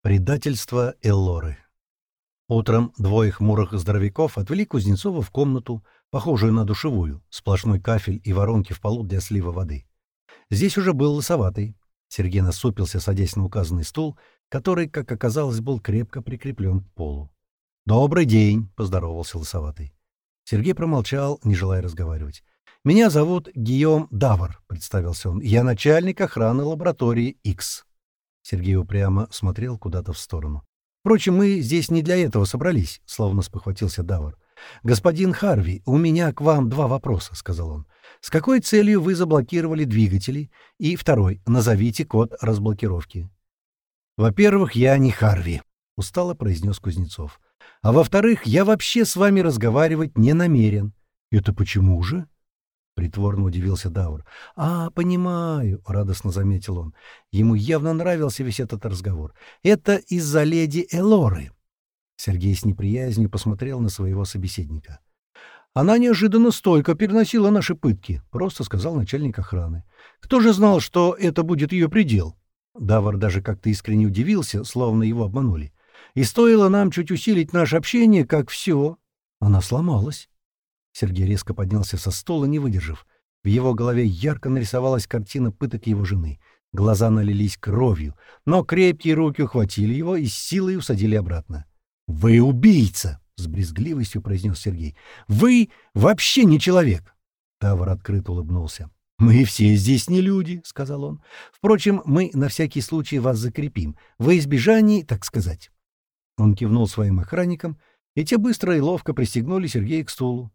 Предательство Эллоры. Утром двое хмурых здоровяков отвели Кузнецова в комнату, похожую на душевую, сплошной кафель и воронки в полу для слива воды. Здесь уже был лосоватый. Сергей насупился, садясь на указанный стул, который, как оказалось, был крепко прикреплен к полу. «Добрый день!» — поздоровался лосоватый. Сергей промолчал, не желая разговаривать. «Меня зовут Гийом Давар», — представился он. «Я начальник охраны лаборатории X». Сергей упрямо смотрел куда-то в сторону. «Впрочем, мы здесь не для этого собрались», — словно спохватился Давар. «Господин Харви, у меня к вам два вопроса», — сказал он. «С какой целью вы заблокировали двигатели? И второй, назовите код разблокировки». «Во-первых, я не Харви», — устало произнес Кузнецов. «А во-вторых, я вообще с вами разговаривать не намерен». «Это почему же?» Притворно удивился Даур. «А, понимаю», — радостно заметил он. Ему явно нравился весь этот разговор. «Это из-за леди Элоры». Сергей с неприязнью посмотрел на своего собеседника. «Она неожиданно стойко переносила наши пытки», — просто сказал начальник охраны. «Кто же знал, что это будет ее предел?» Давар даже как-то искренне удивился, словно его обманули. «И стоило нам чуть усилить наше общение, как все...» Она сломалась. Сергей резко поднялся со стола, не выдержав. В его голове ярко нарисовалась картина пыток его жены. Глаза налились кровью, но крепкие руки ухватили его и с силой усадили обратно. «Вы убийца!» — с брезгливостью произнес Сергей. «Вы вообще не человек!» Тавр открыто улыбнулся. «Мы все здесь не люди», — сказал он. «Впрочем, мы на всякий случай вас закрепим, во избежание, так сказать». Он кивнул своим охранникам, и те быстро и ловко пристегнули Сергея к стулу.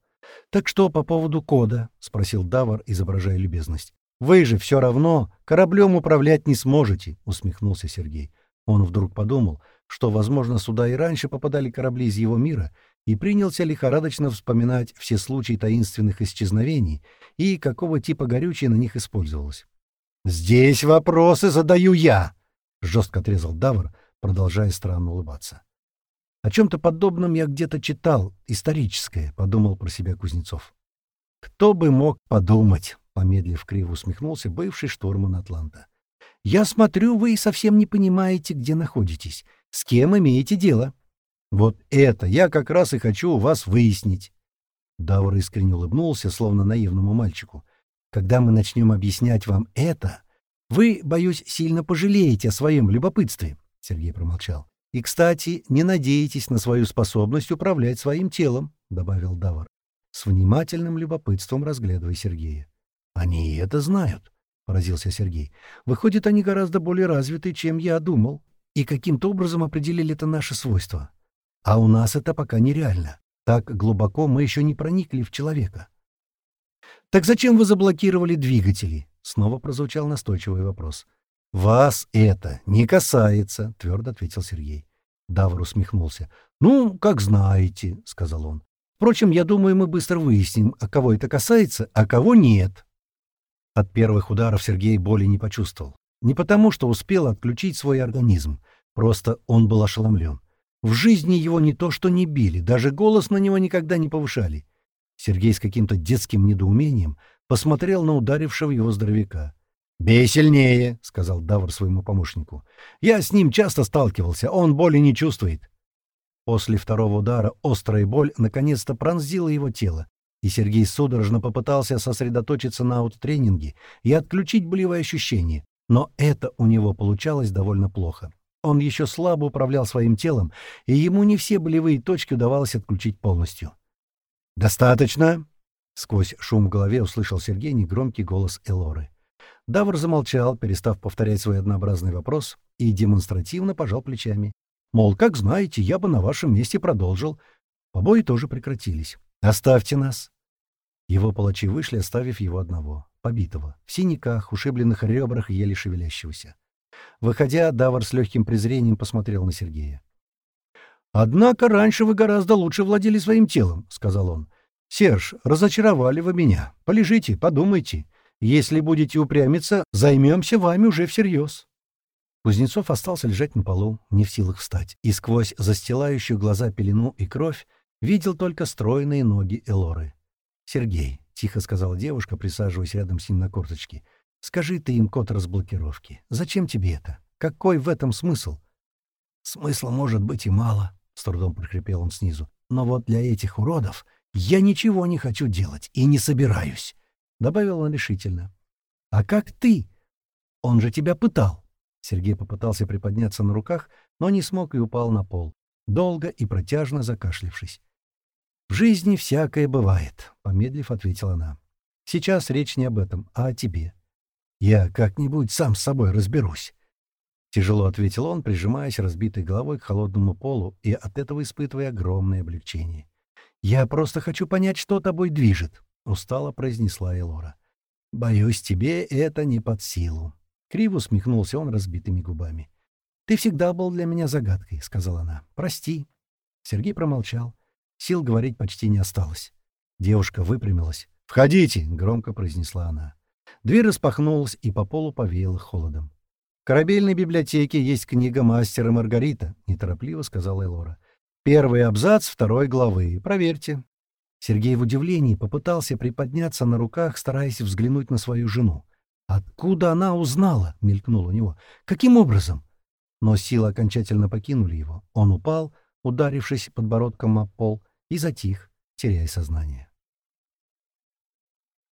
«Так что по поводу кода?» — спросил Давар, изображая любезность. «Вы же все равно кораблем управлять не сможете», — усмехнулся Сергей. Он вдруг подумал, что, возможно, сюда и раньше попадали корабли из его мира, и принялся лихорадочно вспоминать все случаи таинственных исчезновений и какого типа горючее на них использовалось. «Здесь вопросы задаю я!» — жестко отрезал Давар, продолжая странно улыбаться. О чем-то подобном я где-то читал, историческое, — подумал про себя Кузнецов. Кто бы мог подумать, — помедлив криво усмехнулся бывший штурман Атланта. Я смотрю, вы совсем не понимаете, где находитесь, с кем имеете дело. Вот это я как раз и хочу у вас выяснить. Даур искренне улыбнулся, словно наивному мальчику. Когда мы начнем объяснять вам это, вы, боюсь, сильно пожалеете о своем любопытстве, — Сергей промолчал. И, кстати, не надейтесь на свою способность управлять своим телом, — добавил Давар, с внимательным любопытством разглядывая Сергея. — Они и это знают, — поразился Сергей. — Выходит, они гораздо более развиты, чем я думал, и каким-то образом определили это наше свойство. А у нас это пока нереально. Так глубоко мы еще не проникли в человека. — Так зачем вы заблокировали двигатели? — снова прозвучал настойчивый вопрос. — «Вас это не касается», — твердо ответил Сергей. Давр усмехнулся. «Ну, как знаете», — сказал он. «Впрочем, я думаю, мы быстро выясним, а кого это касается, а кого нет». От первых ударов Сергей боли не почувствовал. Не потому, что успел отключить свой организм. Просто он был ошеломлен. В жизни его не то что не били, даже голос на него никогда не повышали. Сергей с каким-то детским недоумением посмотрел на ударившего его здоровяка. «Бей сильнее», — сказал Давр своему помощнику. «Я с ним часто сталкивался, он боли не чувствует». После второго удара острая боль наконец-то пронзила его тело, и Сергей судорожно попытался сосредоточиться на аутотренинге и отключить болевые ощущения, но это у него получалось довольно плохо. Он еще слабо управлял своим телом, и ему не все болевые точки удавалось отключить полностью. «Достаточно!» — сквозь шум в голове услышал Сергей негромкий голос Элоры. Давр замолчал, перестав повторять свой однообразный вопрос, и демонстративно пожал плечами. Мол, как знаете, я бы на вашем месте продолжил. Побои тоже прекратились. «Оставьте нас!» Его палачи вышли, оставив его одного, побитого, в синяках, ушибленных ребрах, еле шевелящегося. Выходя, Давар с легким презрением посмотрел на Сергея. «Однако раньше вы гораздо лучше владели своим телом», — сказал он. «Серж, разочаровали вы меня. Полежите, подумайте. Если будете упрямиться, займемся вами уже всерьез». Кузнецов остался лежать на полу, не в силах встать, и сквозь застилающую глаза пелену и кровь видел только стройные ноги Элоры. «Сергей», — тихо сказала девушка, присаживаясь рядом с ним на корточке, — «скажи ты им код разблокировки. Зачем тебе это? Какой в этом смысл?» «Смысла может быть и мало», — с трудом прохрипел он снизу. «Но вот для этих уродов я ничего не хочу делать и не собираюсь», — добавил он решительно. «А как ты? Он же тебя пытал». Сергей попытался приподняться на руках, но не смог и упал на пол, долго и протяжно закашлившись. «В жизни всякое бывает», — помедлив ответила она. «Сейчас речь не об этом, а о тебе. Я как-нибудь сам с собой разберусь». Тяжело ответил он, прижимаясь разбитой головой к холодному полу и от этого испытывая огромное облегчение. «Я просто хочу понять, что тобой движет», — устало произнесла Элора. «Боюсь, тебе это не под силу». Криво усмехнулся он разбитыми губами. «Ты всегда был для меня загадкой», — сказала она. «Прости». Сергей промолчал. Сил говорить почти не осталось. Девушка выпрямилась. «Входите!» — громко произнесла она. Дверь распахнулась, и по полу повеяло холодом. «В корабельной библиотеке есть книга мастера Маргарита», — неторопливо сказала Элора. «Первый абзац второй главы. Проверьте». Сергей в удивлении попытался приподняться на руках, стараясь взглянуть на свою жену. «Откуда она узнала?» — мелькнуло у него. «Каким образом?» Но силы окончательно покинули его. Он упал, ударившись подбородком о пол, и затих, теряя сознание.